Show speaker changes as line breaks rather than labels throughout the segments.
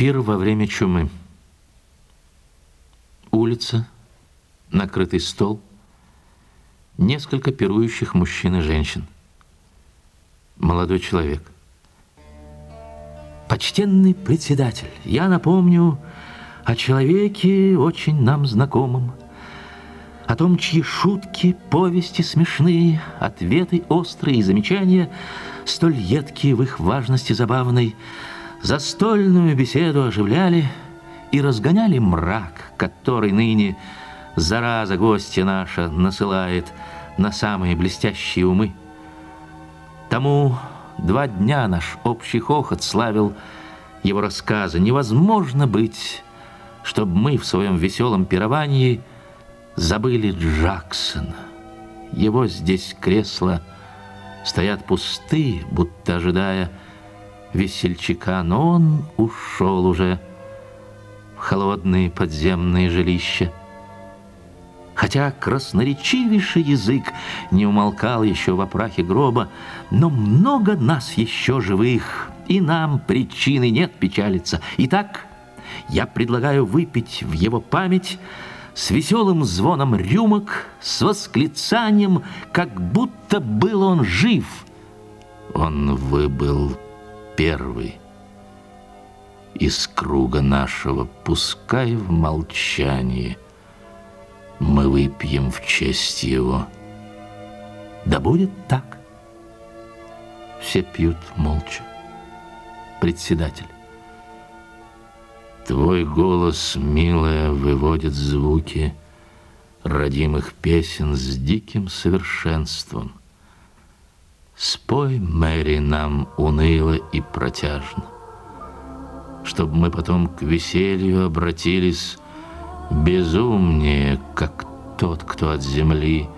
Пир во время чумы. Улица, накрытый стол, несколько пирующих мужчин и женщин. Молодой человек. Почтенный председатель, я напомню о человеке очень нам знакомом, о том, чьи шутки, повести смешные, ответы острые и замечания, столь едкие в их важности забавной, застольную беседу оживляли и разгоняли мрак, который ныне зараза гостья наша насылает на самые блестящие умы. Тому два дня наш общий хохот славил его рассказы. Невозможно быть, чтобы мы в своем веселом пировании – забыли Джексона. Его здесь кресла стоят пустые, будто ожидая весельчака, но он ушел уже в холодные подземные жилища. Хотя красноречивейший язык не умолкал еще в опрахе гроба, но много нас еще живых, и нам причины нет печалиться. Итак, я предлагаю выпить в его память с веселым звоном рюмок, с восклицанием, как будто был он жив. Он выбыл первый из круга нашего, пускай в молчании мы выпьем в честь его. Да будет так. Все пьют молча. Председатель. Твой голос, милая, выводит звуки родимых песен с диким совершенством. Спой, Мэри, нам уныло и протяжно, Чтоб мы потом к веселью обратились безумнее, как тот, кто от земли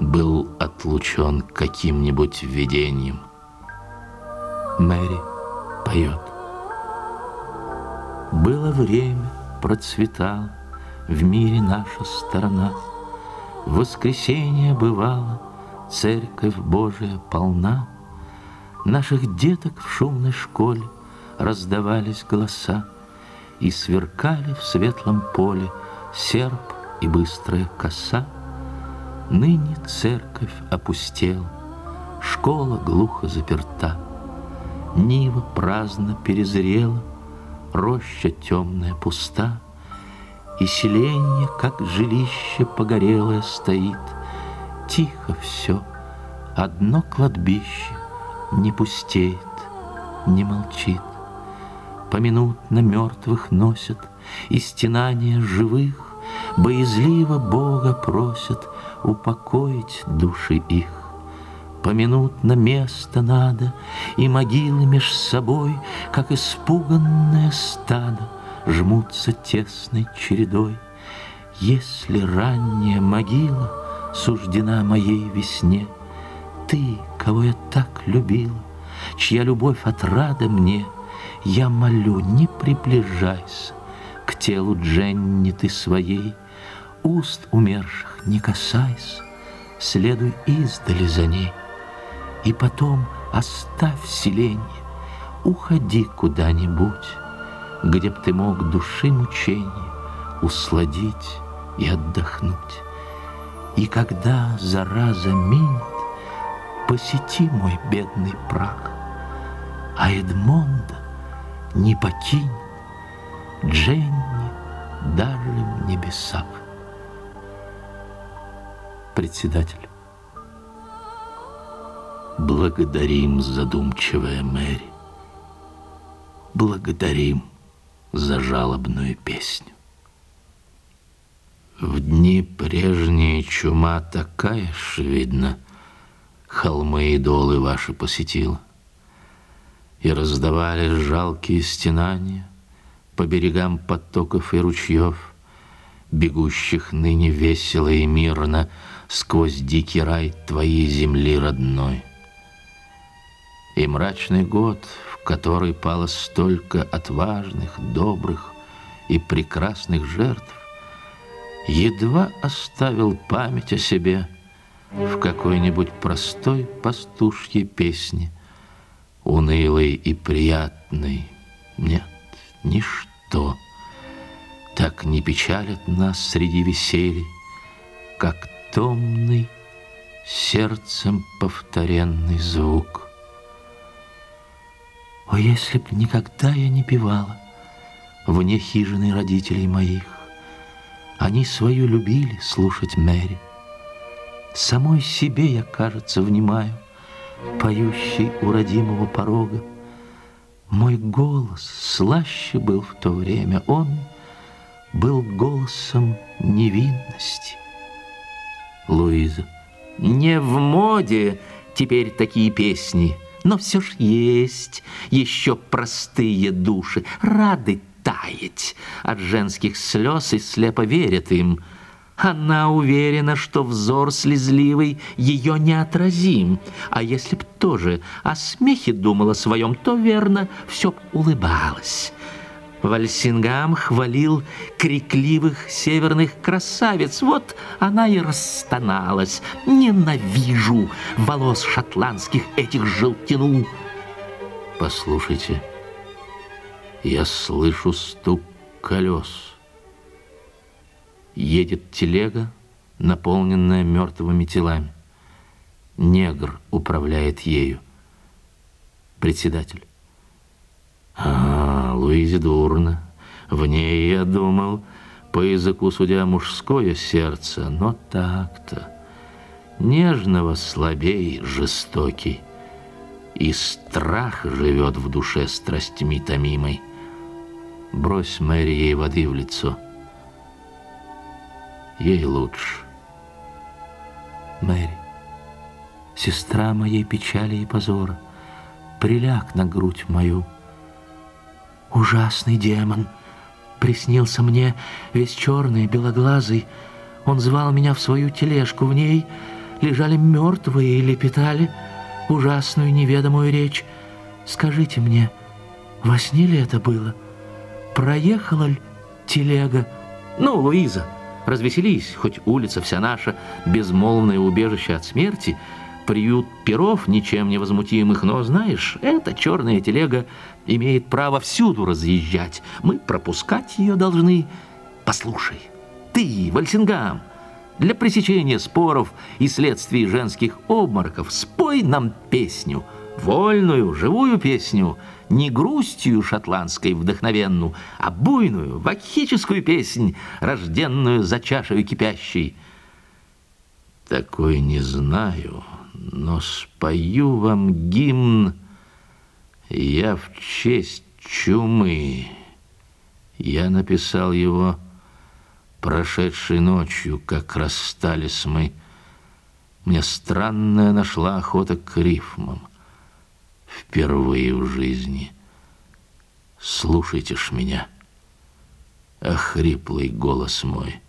был отлучен каким-нибудь видением. Мэри поет. Было время, процветала в мире наша сторона. В воскресенье бывало, церковь Божия полна. Наших деток в шумной школе раздавались голоса, И сверкали в светлом поле серп и быстрая коса. Ныне церковь опустела, школа глухо заперта, Нива праздно перезрела, роща темная, пуста, И селенье, как жилище погорелое, стоит. Тихо все, одно кладбище не пустеет, не молчит. Поминутно мертвых носят, и стенания живых Боязливо Бога просят упокоить души их. Поминутно место надо, И могилы меж собой, Как испуганное стадо, Жмутся тесной чередой. Если ранняя могила Суждена моей весне, Ты, кого я так любила, Чья любовь отрада мне, Я молю, не приближайся К телу Дженни ты своей, Уст умерших не касайся, Следуй издали за ней. И потом оставь селенье, уходи куда-нибудь, Где б ты мог души мучения усладить и отдохнуть. И когда зараза минет, посети мой бедный прах, А Эдмонда не покинь Дженни даже в небесах. Председатель. Благодарим, задумчивая Мэри. Благодарим за жалобную песню. В дни прежние чума такая ж, видно, Холмы и долы ваши посетила. И раздавали жалкие стенания По берегам потоков и ручьев, Бегущих ныне весело и мирно Сквозь дикий рай твоей земли родной. И мрачный год, в который пало столько отважных, добрых и прекрасных жертв, едва оставил память о себе в какой-нибудь простой пастушьей песне, унылой и приятной. Нет, ничто так не печалит нас среди веселья, как томный, сердцем повторенный звук. О, если б никогда я не певала вне хижины родителей моих, они свою любили слушать Мэри. Самой себе я, кажется, внимаю, поющий у родимого порога. Мой голос слаще был в то время, он был голосом невинности. Луиза. Не в моде теперь такие песни, но все ж есть еще простые души, рады таять от женских слез и слепо верят им. Она уверена, что взор слезливый ее неотразим. А если б тоже о смехе думала своем, то верно, все б улыбалась. Вальсингам хвалил крикливых северных красавиц. Вот она и расстоналась. Ненавижу волос шотландских этих желтину. Послушайте, я слышу стук колес. Едет телега, наполненная мертвыми телами. Негр управляет ею. Председатель. А, Луизе дурно. В ней, я думал, по языку судя мужское сердце, но так-то. Нежного слабей жестокий. И страх живет в душе страстями томимой. Брось Мэри ей воды в лицо. Ей лучше.
Мэри, сестра моей печали и позора, приляг на грудь мою, Ужасный демон. Приснился мне весь черный, белоглазый. Он звал меня в свою тележку. В ней лежали мертвые и лепетали ужасную неведомую речь. Скажите мне, во сне ли это было? Проехала ли телега?
Ну, Луиза, развеселись, хоть улица вся наша, безмолвное убежище от смерти — приют перов ничем не возмутимых, но, знаешь, эта черная телега имеет право всюду разъезжать. Мы пропускать ее должны. Послушай, ты, Вальсингам, для пресечения споров и следствий женских обмороков спой нам песню, вольную, живую песню, не грустью шотландской вдохновенную, а буйную, вакхическую песнь, рожденную за чашей кипящей. Такой не знаю, но спою вам гимн я в честь чумы. Я написал его прошедшей ночью, как расстались мы. Мне странная нашла охота к рифмам. Впервые в жизни. Слушайте ж меня. Охриплый голос мой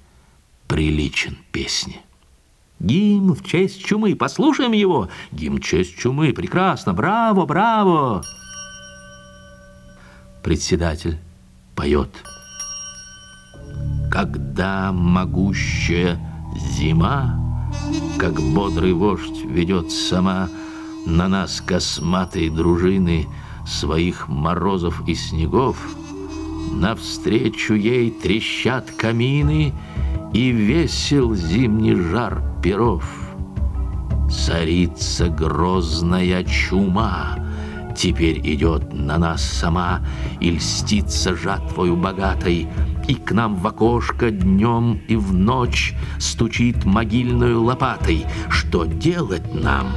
приличен песне. Гимн в честь чумы. Послушаем его. Гимн в честь чумы. Прекрасно. Браво, браво. Председатель поет. Когда могущая зима, как бодрый вождь ведет сама на нас косматые дружины своих морозов и снегов, навстречу ей трещат камины, и весел зимний жар перов. Царица грозная чума Теперь идет на нас сама И льстится жатвою богатой, И к нам в окошко днем и в ночь Стучит могильную лопатой. Что делать нам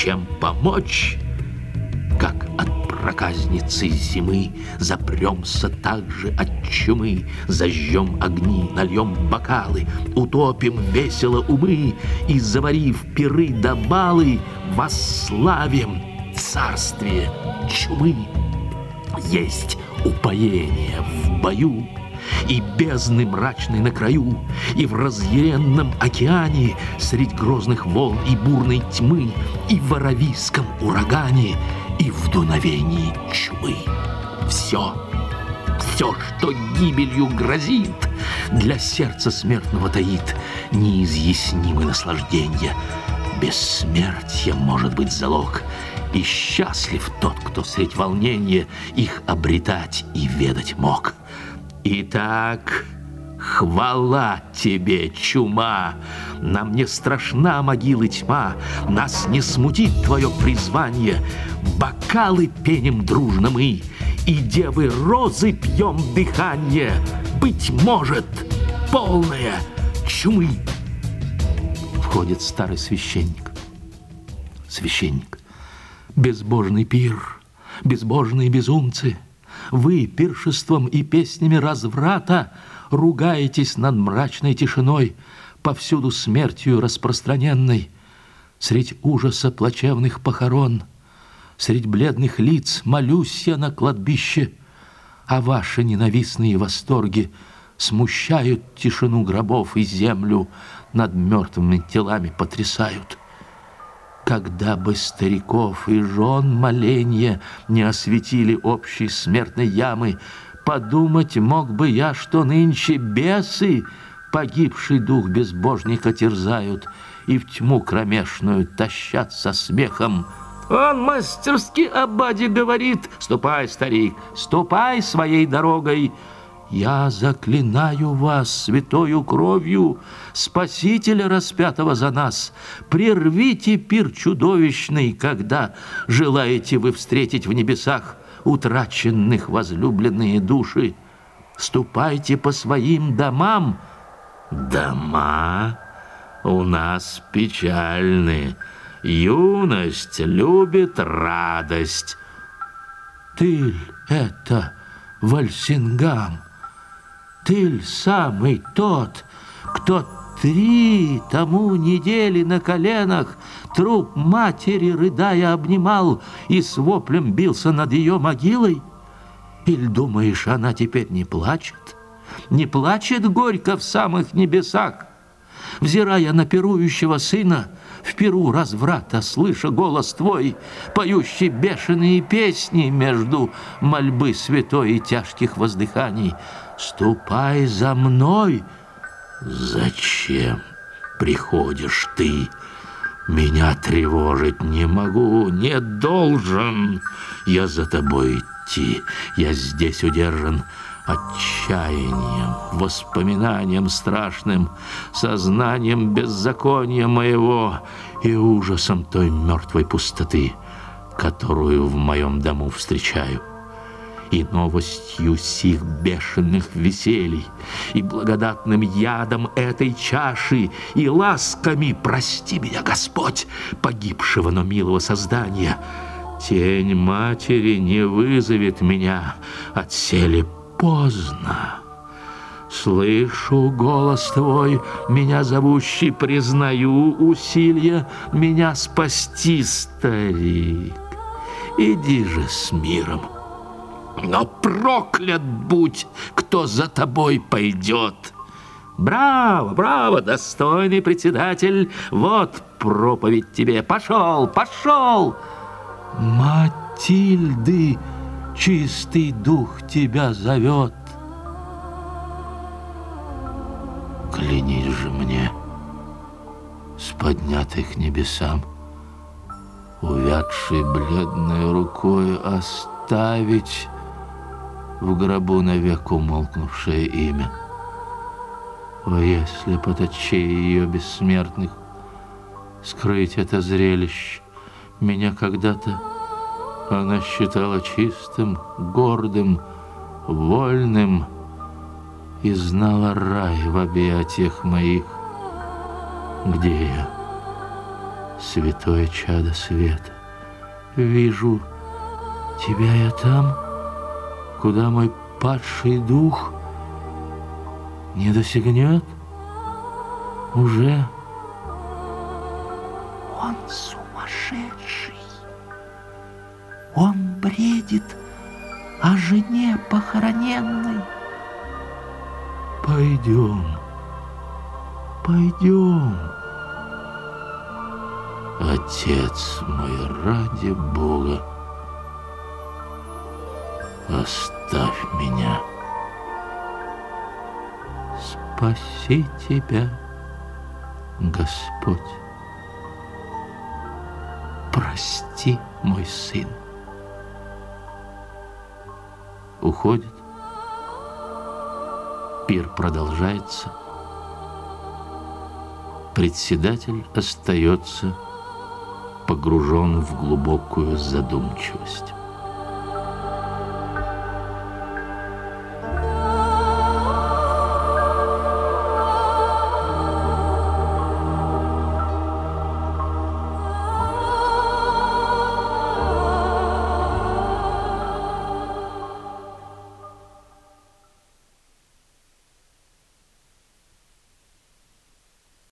чем помочь? Как от проказницы зимы Запремся также от чумы, Зажжем огни, нальем бокалы, Утопим весело умы И, заварив пиры до балы, Восславим царствие чумы. Есть упоение в бою, и бездны мрачной на краю, и в разъяренном океане, средь грозных волн и бурной тьмы, и в аравийском урагане, и в дуновении чумы. Все, все, что гибелью грозит, для сердца смертного таит неизъяснимое наслаждение. Бессмертие может быть залог, И счастлив тот, кто средь волнения их обретать и ведать мог. Итак, хвала тебе, чума! Нам не страшна могилы тьма, Нас не смутит твое призвание. Бокалы пеним дружно мы, И девы розы пьем дыхание. Быть может, полная чумы. Входит старый священник. Священник. Безбожный пир, безбожные безумцы, Вы пиршеством и песнями разврата Ругаетесь над мрачной тишиной, Повсюду смертью распространенной, Средь ужаса плачевных похорон, Средь бледных лиц молюсь я на кладбище, А ваши ненавистные восторги Смущают тишину гробов и землю Над мертвыми телами потрясают. Когда бы стариков и жен моленья Не осветили общей смертной ямы, Подумать мог бы я, что нынче бесы Погибший дух безбожника терзают И в тьму кромешную тащат со смехом. Он мастерски Абаде говорит, «Ступай, старик, ступай своей дорогой!» Я заклинаю вас святою кровью Спасителя распятого за нас. Прервите пир чудовищный, когда желаете вы встретить в небесах утраченных возлюбленные души. Ступайте по своим домам. Дома у нас печальны. Юность любит радость. Ты это Вальсингам? Ты самый тот, кто три тому недели на коленах труп матери, рыдая, обнимал и с воплем бился над ее могилой? Или думаешь, она теперь не плачет? Не плачет горько в самых небесах? Взирая на пирующего сына, в перу разврата, слыша голос твой, поющий бешеные песни между мольбы святой и тяжких воздыханий, «Ступай за мной!» «Зачем приходишь ты?» «Меня тревожить не могу, не должен. Я за тобой идти, я здесь удержан отчаянием, воспоминанием страшным, сознанием беззакония моего и ужасом той мертвой пустоты, которую в моем дому встречаю и новостью сих бешеных веселий, и благодатным ядом этой чаши, и ласками, прости меня, Господь, погибшего, но милого создания. Тень матери не вызовет меня, отсели поздно. Слышу голос твой, меня зовущий, признаю усилия меня спасти, старик. Иди же с миром. Но проклят будь, кто за тобой пойдет. Браво, браво, достойный председатель. Вот проповедь тебе. Пошел, пошел. Матильды, чистый дух тебя зовет. Клянись же мне с поднятых небесам, увядшей бледной рукой оставить в гробу навек умолкнувшее имя. О, если под очей ее бессмертных скрыть это зрелище, меня когда-то она считала чистым, гордым, вольным и знала рай в объятиях моих. Где я, святое чадо света? Вижу тебя я там, — куда мой падший дух не досягнет, уже
он сумасшедший. Он бредит о жене похороненной.
Пойдем, пойдем. Отец мой, ради Бога, Оставь меня. Спаси тебя, Господь. Прости. мой сын. Уходит. Пир продолжается. Председатель остается погружен в глубокую задумчивость.